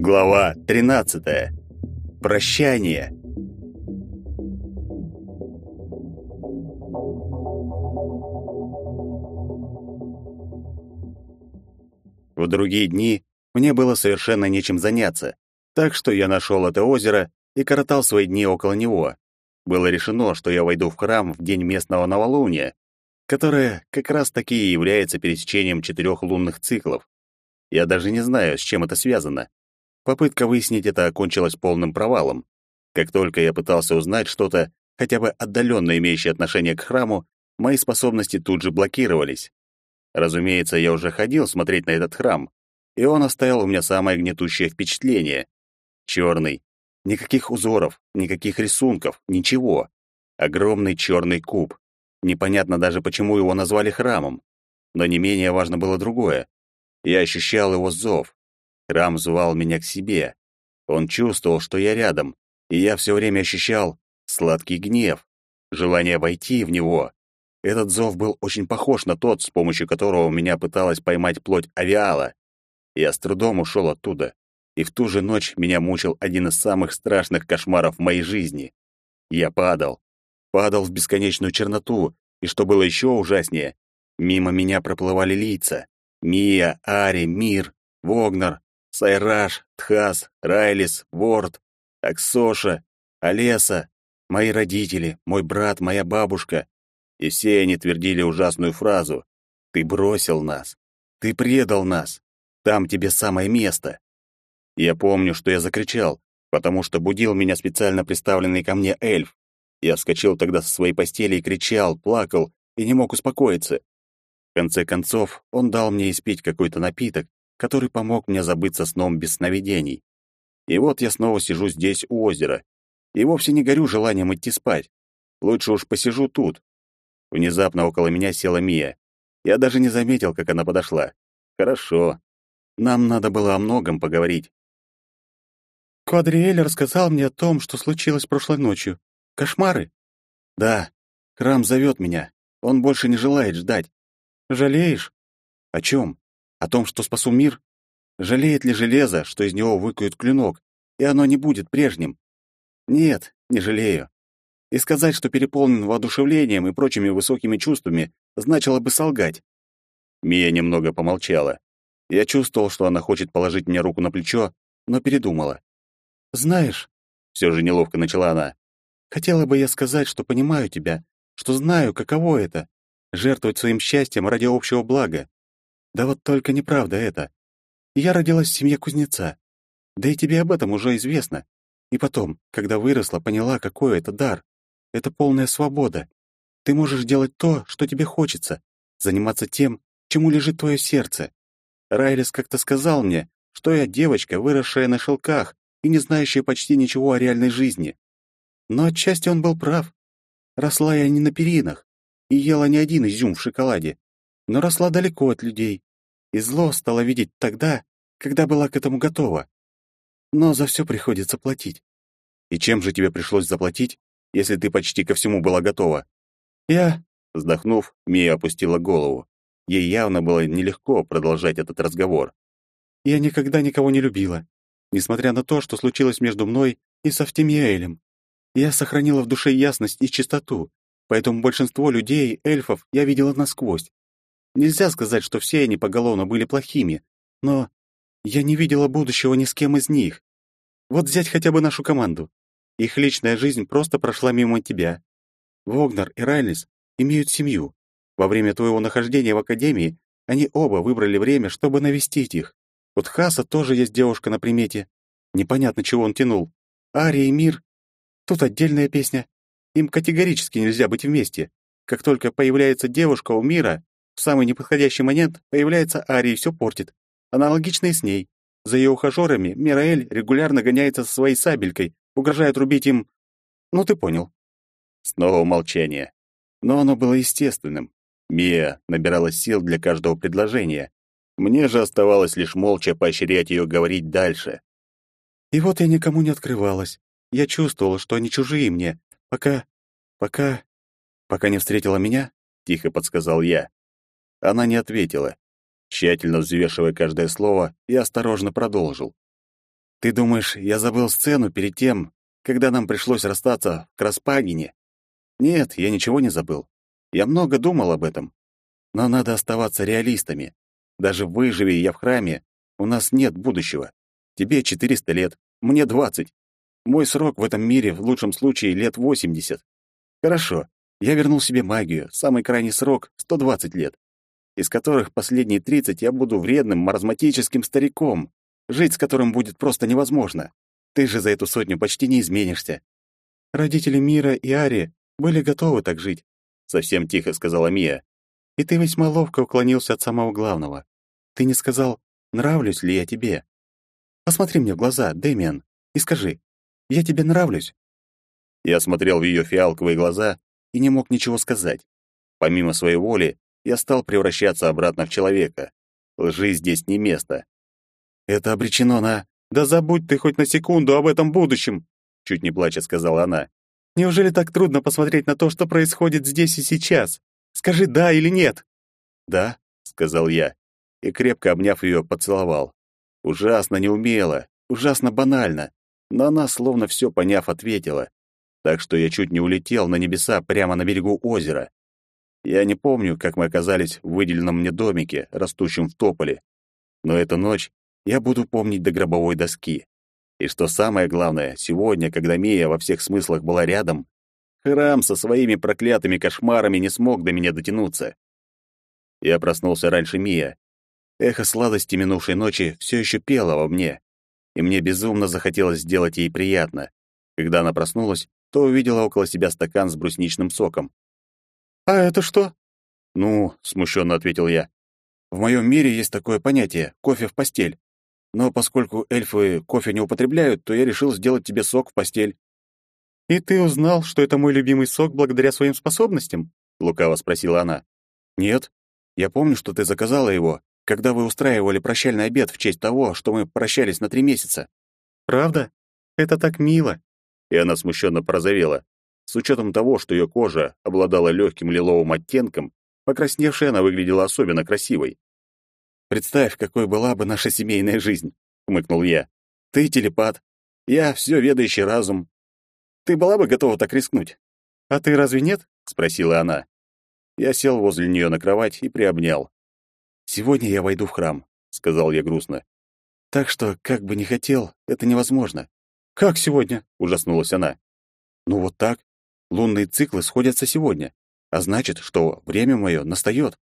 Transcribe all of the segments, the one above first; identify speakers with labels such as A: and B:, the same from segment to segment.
A: Глава 13. Прощание. В другие дни мне было совершенно нечем заняться, так что я нашел это озеро и коротал свои дни около него. Было решено, что я войду в храм в день местного новолуния, которое как раз-таки и является пересечением четырех лунных циклов. Я даже не знаю, с чем это связано. Попытка выяснить это окончилась полным провалом. Как только я пытался узнать что-то, хотя бы отдаленно имеющее отношение к храму, мои способности тут же блокировались. Разумеется, я уже ходил смотреть на этот храм, и он оставил у меня самое гнетущее впечатление. Черный. Никаких узоров, никаких рисунков, ничего. Огромный черный куб. Непонятно даже, почему его назвали храмом. Но не менее важно было другое. Я ощущал его зов. Храм звал меня к себе. Он чувствовал, что я рядом, и я все время ощущал сладкий гнев, желание войти в него. Этот зов был очень похож на тот, с помощью которого меня пыталась поймать плоть авиала. Я с трудом ушел оттуда, и в ту же ночь меня мучил один из самых страшных кошмаров в моей жизни. Я падал, падал в бесконечную черноту, и что было еще ужаснее, мимо меня проплывали лица. Мия, Ари, Мир, Вогнер, Сайраж, Тхас, Райлис, Ворд, Аксоша, Олеса, мои родители, мой брат, моя бабушка. И все они твердили ужасную фразу «Ты бросил нас! Ты предал нас! Там тебе самое место!» Я помню, что я закричал, потому что будил меня специально приставленный ко мне эльф. Я вскочил тогда со своей постели и кричал, плакал и не мог успокоиться. В конце концов, он дал мне испить какой-то напиток, который помог мне забыться сном без сновидений. И вот я снова сижу здесь у озера. И вовсе не горю желанием идти спать. Лучше уж посижу тут. Внезапно около меня села Мия. Я даже не заметил, как она подошла. Хорошо. Нам надо было о многом поговорить.
B: Квадриэль рассказал мне о том, что случилось прошлой ночью. Кошмары?
A: Да. Храм зовет меня. Он больше не желает ждать.
B: Жалеешь?
A: О чем? О том, что спасу мир? Жалеет ли железо, что из него выкуют клинок, и оно не будет прежним? Нет, не жалею. И сказать, что переполнен воодушевлением и прочими высокими чувствами, значило бы солгать. Мия немного помолчала. Я чувствовал, что она хочет положить мне руку на плечо, но передумала.
B: «Знаешь», — все же неловко начала она, «хотела бы я сказать, что понимаю тебя, что знаю, каково это — жертвовать своим счастьем ради общего блага. Да вот только неправда это. Я родилась в семье кузнеца. Да и тебе об этом уже известно. И потом, когда выросла, поняла, какой это дар. Это полная свобода. Ты можешь делать то, что тебе хочется, заниматься тем, чему лежит твое сердце. Райлис как-то сказал мне, что я девочка, выросшая на шелках и не знающая почти ничего о реальной жизни. Но отчасти он был прав. Росла я не на перинах и ела не один изюм в шоколаде, но росла далеко от людей, и зло стало видеть тогда, когда была к этому готова. Но за все приходится платить.
A: И чем же тебе пришлось заплатить, если ты почти ко всему была готова?
B: Я,
A: вздохнув, Мия опустила голову. Ей явно было нелегко продолжать этот разговор.
B: Я никогда никого не любила, несмотря на то, что случилось между мной и Сафтемиэлем. Я сохранила в душе ясность и чистоту, поэтому большинство людей, эльфов, я видела насквозь. Нельзя сказать, что все они поголовно были плохими, но я не видела будущего ни с кем из них. Вот взять хотя бы нашу команду. Их личная жизнь просто прошла мимо тебя. Вогнер и Райлис имеют семью. Во время твоего нахождения в академии они оба выбрали время, чтобы навестить их. Вот Хаса тоже есть девушка на примете. Непонятно, чего он тянул. Ария и Мир. Тут отдельная песня. Им категорически нельзя быть вместе. Как только появляется девушка у Мира, в самый неподходящий момент появляется Ария и все портит. Аналогично и с ней. За ее ухажерами Мираэль регулярно гоняется со своей сабелькой, угрожает рубить им... Ну, ты понял.
A: Снова молчание. Но оно было естественным. Мия набирала сил для каждого предложения. Мне же оставалось лишь молча поощрять ее говорить дальше.
B: И вот я никому не открывалась. Я чувствовала, что они чужие мне, пока... пока
A: «Пока не встретила меня?» — тихо подсказал я. Она не ответила. Тщательно взвешивая каждое слово, я осторожно продолжил. «Ты думаешь, я забыл сцену перед тем, когда нам пришлось расстаться в Краспагине? Нет, я ничего не забыл. Я много думал об этом. Но надо оставаться реалистами. Даже выживи я в храме, у нас нет будущего. Тебе 400 лет, мне 20. Мой срок в этом мире в лучшем случае лет 80. Хорошо, я вернул себе магию, самый крайний срок — 120 лет, из которых последние 30 я буду вредным маразматическим стариком, жить с которым будет просто невозможно. Ты же за эту сотню почти не изменишься. Родители Мира и Ари были готовы так жить, совсем тихо сказала Мия. И ты весьма ловко уклонился от самого главного. Ты не сказал, нравлюсь ли я тебе. Посмотри мне в глаза, Дэмиан, и скажи, я тебе нравлюсь. Я смотрел в ее фиалковые глаза и не мог ничего сказать. Помимо своей воли, я стал превращаться обратно в человека. Лжи здесь не место. Это обречено на... «Да забудь ты хоть на секунду об этом будущем!» Чуть не плача сказала она. «Неужели так трудно посмотреть на то, что происходит здесь и сейчас? Скажи «да» или «нет»?» «Да», — сказал я, и, крепко обняв ее, поцеловал. Ужасно неумело, ужасно банально, но она, словно все поняв, ответила так что я чуть не улетел на небеса прямо на берегу озера. Я не помню, как мы оказались в выделенном мне домике, растущем в тополе, но эту ночь я буду помнить до гробовой доски. И что самое главное, сегодня, когда Мия во всех смыслах была рядом, храм со своими проклятыми кошмарами не смог до меня дотянуться. Я проснулся раньше Мия. Эхо сладости минувшей ночи все еще пело во мне, и мне безумно захотелось сделать ей приятно. Когда она проснулась, то увидела около себя стакан с брусничным соком. «А это что?» «Ну», — смущенно ответил я, — «в моем мире есть такое понятие — кофе в постель. Но поскольку эльфы кофе не употребляют, то я решил сделать тебе сок в постель». «И ты узнал, что это мой любимый сок благодаря своим способностям?» — лукаво спросила она. «Нет. Я помню, что ты заказала его, когда вы устраивали прощальный обед в честь того, что мы прощались на три месяца». «Правда? Это так мило и она смущенно порозовела. С учетом того, что ее кожа обладала легким лиловым оттенком, покрасневшей она выглядела особенно красивой. «Представь, какой была бы наша семейная жизнь», — хмыкнул я. «Ты телепат, я все ведающий разум. Ты была бы готова так рискнуть?» «А ты разве нет?» — спросила она. Я сел возле нее на кровать и приобнял. «Сегодня я войду в храм», — сказал я грустно. «Так что, как бы ни хотел, это невозможно. «Как сегодня?» — ужаснулась она. «Ну вот так. Лунные циклы сходятся сегодня, а значит, что время мое настает».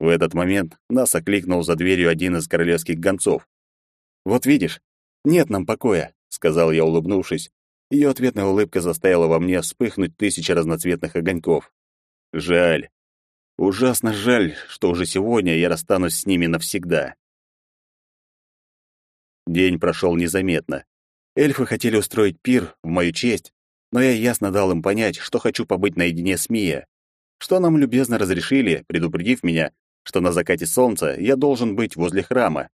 A: В этот момент нас окликнул за дверью один из королевских гонцов. «Вот видишь, нет нам покоя», — сказал я, улыбнувшись. Ее ответная улыбка заставила во мне вспыхнуть тысячи разноцветных огоньков. Жаль. Ужасно жаль, что уже сегодня я расстанусь с ними навсегда. День прошел незаметно. Эльфы хотели устроить пир в мою честь, но я ясно дал им понять, что хочу побыть наедине с Мия, что нам любезно разрешили, предупредив меня, что на закате солнца я должен быть возле храма.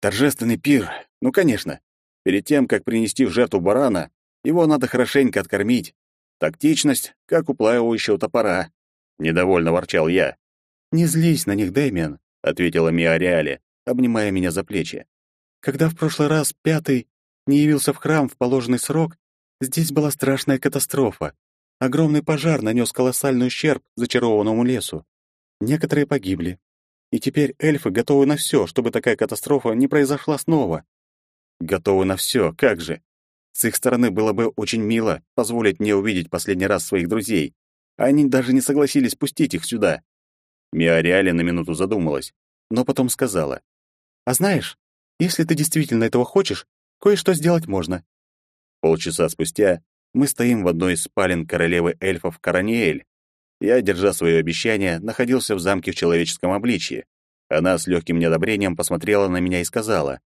A: Торжественный пир, ну, конечно. Перед тем, как принести в жертву барана, его надо хорошенько откормить. Тактичность, как у плавающего топора. Недовольно ворчал я. «Не злись на них, Дэмиан», — ответила Мия Ариале, обнимая меня за плечи. «Когда в прошлый раз пятый не явился в храм в положенный срок, здесь была страшная катастрофа. Огромный пожар нанес колоссальный ущерб зачарованному лесу. Некоторые погибли. И теперь эльфы готовы на все, чтобы такая катастрофа не произошла снова. Готовы на все, как же. С их стороны было бы очень мило позволить мне увидеть последний раз своих друзей. Они даже не согласились пустить их сюда. Миариале на минуту задумалась, но потом сказала. «А знаешь, если ты действительно этого хочешь, Кое-что сделать можно. Полчаса спустя мы стоим в одной из спален королевы эльфов Караниэль. Я, держа свое обещание, находился в замке в человеческом обличье. Она с легким неодобрением посмотрела на меня и сказала,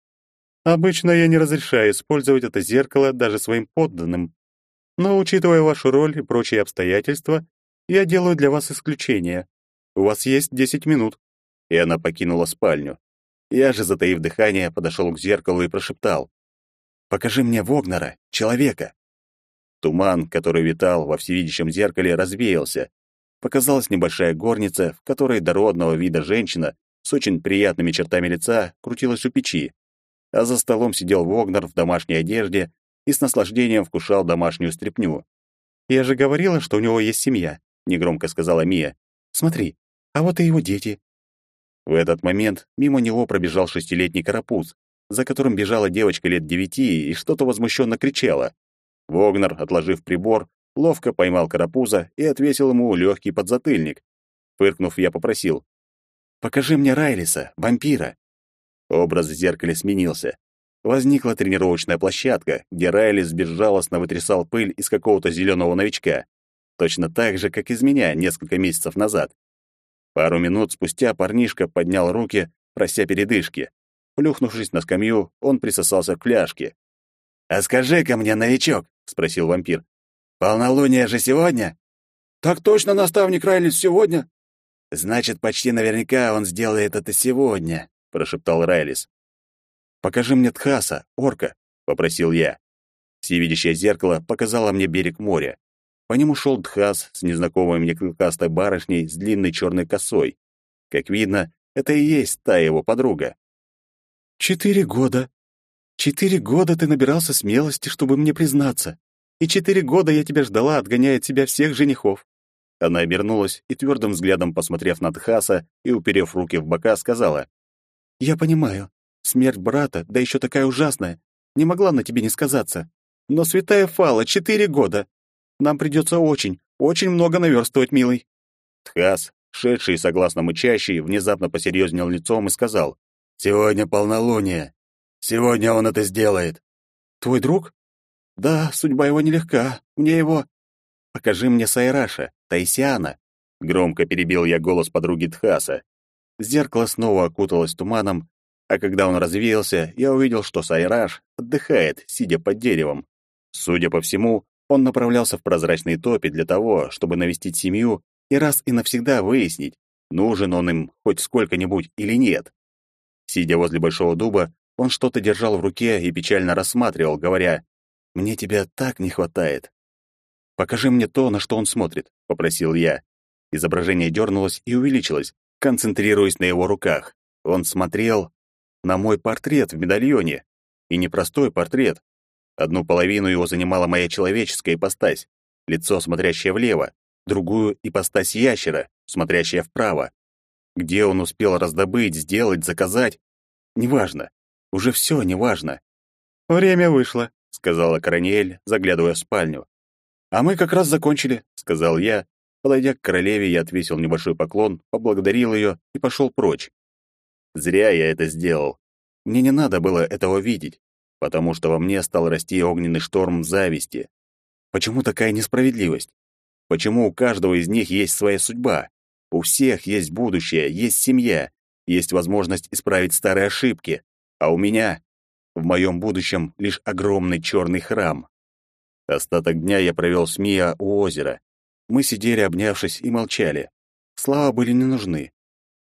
A: «Обычно я не разрешаю использовать это зеркало даже своим подданным. Но, учитывая вашу роль и прочие обстоятельства, я делаю для вас исключение. У вас есть десять минут». И она покинула спальню. Я же, затаив дыхание, подошел к зеркалу и прошептал, Покажи мне Вогнера, человека. Туман, который витал во всевидящем зеркале, развеялся. Показалась небольшая горница, в которой дородного вида женщина с очень приятными чертами лица крутилась у печи, а за столом сидел Вогнер в домашней одежде и с наслаждением вкушал домашнюю стряпню.
B: «Я же говорила, что у него есть семья», — негромко сказала Мия. «Смотри, а вот и его дети».
A: В этот момент мимо него пробежал шестилетний карапуз, за которым бежала девочка лет девяти и что-то возмущенно кричала. Вогнер, отложив прибор, ловко поймал карапуза и отвесил ему легкий подзатыльник. Фыркнув, я попросил. «Покажи мне Райлиса, вампира». Образ в зеркале сменился. Возникла тренировочная площадка, где Райлис безжалостно вытрясал пыль из какого-то зеленого новичка. Точно так же, как из меня несколько месяцев назад. Пару минут спустя парнишка поднял руки, прося передышки. Плюхнувшись на скамью, он присосался к фляжке. «А скажи-ка мне, новичок», — спросил вампир, — «полнолуние же сегодня?»
B: «Так точно, наставник Райлис, сегодня?»
A: «Значит, почти наверняка он сделает это сегодня», — прошептал Райлис. «Покажи мне Тхаса, орка», — попросил я. Всевидящее зеркало показало мне берег моря. По нему шел Тхас с незнакомой мне клыкастой барышней с длинной черной косой. Как видно, это и есть та его подруга.
B: «Четыре года. Четыре года ты набирался смелости, чтобы мне признаться. И четыре года я тебя ждала, отгоняя от себя всех женихов».
A: Она обернулась и твердым взглядом, посмотрев на Тхаса и уперев руки в бока, сказала.
B: «Я понимаю. Смерть брата, да еще такая ужасная, не могла на тебе не сказаться. Но святая Фала, четыре года. Нам придется очень, очень много наверстывать, милый».
A: Тхас, шедший согласно мычащий, внезапно посерьезнел лицом и сказал. «Сегодня полнолуние. Сегодня он это сделает».
B: «Твой друг?» «Да, судьба его нелегка. Мне его...»
A: «Покажи мне Сайраша, Тайсиана». Громко перебил я голос подруги Тхаса. Зеркало снова окуталось туманом, а когда он развеялся, я увидел, что Сайраш отдыхает, сидя под деревом. Судя по всему, он направлялся в прозрачные топи для того, чтобы навестить семью и раз и навсегда выяснить, нужен он им хоть сколько-нибудь или нет. Сидя возле большого дуба, он что-то держал в руке и печально рассматривал, говоря, «Мне тебя так не хватает». «Покажи мне то, на что он смотрит», — попросил я. Изображение дернулось и увеличилось, концентрируясь на его руках. Он смотрел на мой портрет в медальоне. И не простой портрет. Одну половину его занимала моя человеческая ипостась, лицо, смотрящее влево, другую — ипостась ящера, смотрящая вправо. Где он успел раздобыть, сделать, заказать? Неважно. Уже все неважно.
B: «Время вышло», —
A: сказала Корониэль, заглядывая в спальню.
B: «А мы как раз закончили», —
A: сказал я. Подойдя к королеве, я отвесил небольшой поклон, поблагодарил ее и пошел прочь. Зря я это сделал. Мне не надо было этого видеть, потому что во мне стал расти огненный шторм зависти. Почему такая несправедливость? Почему у каждого из них есть своя судьба? У всех есть будущее, есть семья, есть возможность исправить старые ошибки, а у меня в моем будущем лишь огромный черный храм. Остаток дня я провел с Мия у озера. Мы сидели, обнявшись, и молчали. Слова были не нужны.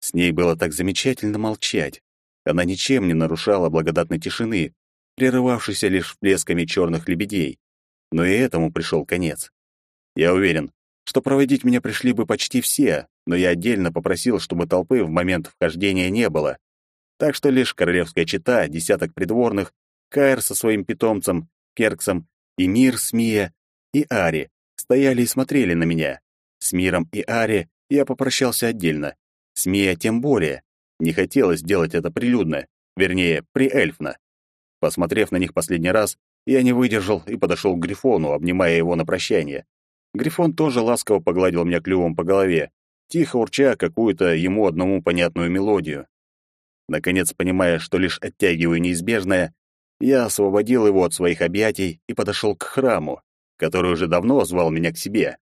A: С ней было так замечательно молчать. Она ничем не нарушала благодатной тишины, прерывавшейся лишь всплесками черных лебедей. Но и этому пришел конец. Я уверен, что проводить меня пришли бы почти все, но я отдельно попросил, чтобы толпы в момент вхождения не было. Так что лишь королевская чета, десяток придворных, Каэр со своим питомцем, Керксом, и Мир с Мия, и Ари стояли и смотрели на меня. С Миром и Ари я попрощался отдельно. Смея тем более. Не хотелось делать это прилюдно, вернее, приэльфно. Посмотрев на них последний раз, я не выдержал и подошел к Грифону, обнимая его на прощание. Грифон тоже ласково погладил меня клювом по голове, тихо урча какую-то ему одному понятную мелодию. Наконец, понимая, что лишь оттягиваю неизбежное, я освободил его от своих объятий и подошел к храму, который уже давно звал меня к себе.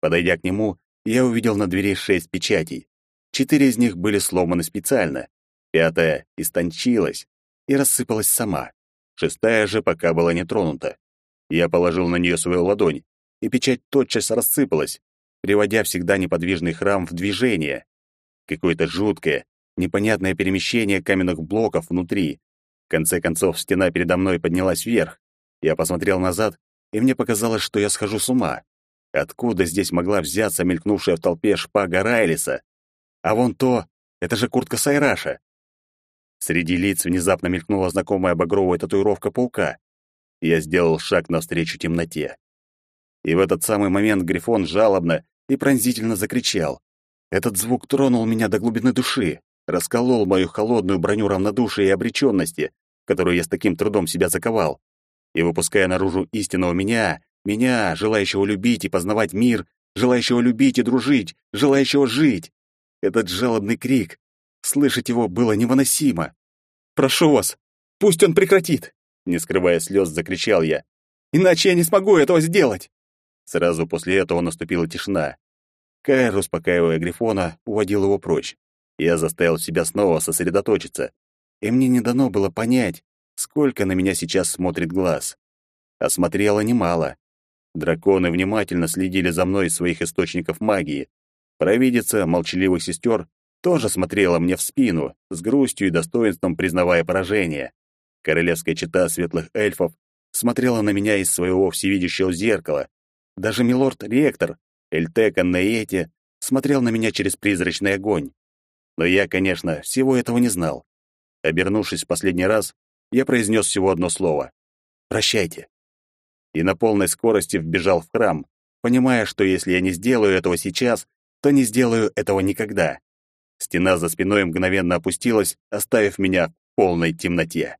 A: Подойдя к нему, я увидел на двери шесть печатей. Четыре из них были сломаны специально, пятая истончилась и рассыпалась сама. Шестая же пока была не тронута. Я положил на нее свою ладонь, и печать тотчас рассыпалась, приводя всегда неподвижный храм в движение. Какое-то жуткое, непонятное перемещение каменных блоков внутри. В конце концов, стена передо мной поднялась вверх. Я посмотрел назад и мне показалось, что я схожу с ума. Откуда здесь могла взяться мелькнувшая в толпе шпага Райлиса? А вон то, это же куртка Сайраша. Среди лиц внезапно мелькнула знакомая багровая татуировка паука. Я сделал шаг навстречу темноте. И в этот самый момент Грифон жалобно и пронзительно закричал. Этот звук тронул меня до глубины души, расколол мою холодную броню равнодушия и обреченности, которую я с таким трудом себя заковал. И выпуская наружу истинного меня, меня, желающего любить и познавать мир, желающего любить и дружить, желающего жить. Этот жалобный крик, слышать его было невыносимо. «Прошу вас, пусть он прекратит!» Не скрывая слез, закричал я. «Иначе я не смогу этого сделать!» Сразу после этого наступила тишина. Кайр, успокаивая Грифона, уводил его прочь. Я заставил себя снова сосредоточиться, и мне не дано было понять, сколько на меня сейчас смотрит глаз. Осмотрело немало. Драконы внимательно следили за мной из своих источников магии. Провидица молчаливых сестер тоже смотрела мне в спину, с грустью и достоинством признавая поражение. Королевская чета светлых эльфов смотрела на меня из своего всевидящего зеркала. Даже милорд-ректор, Эльтека Нейете, смотрел на меня через призрачный огонь. Но я, конечно, всего этого не знал. Обернувшись в последний раз, я произнес всего одно слово. «Прощайте». И на полной скорости вбежал в храм, понимая, что если я не сделаю этого сейчас, то не сделаю этого никогда. Стена за спиной мгновенно опустилась, оставив меня в полной темноте.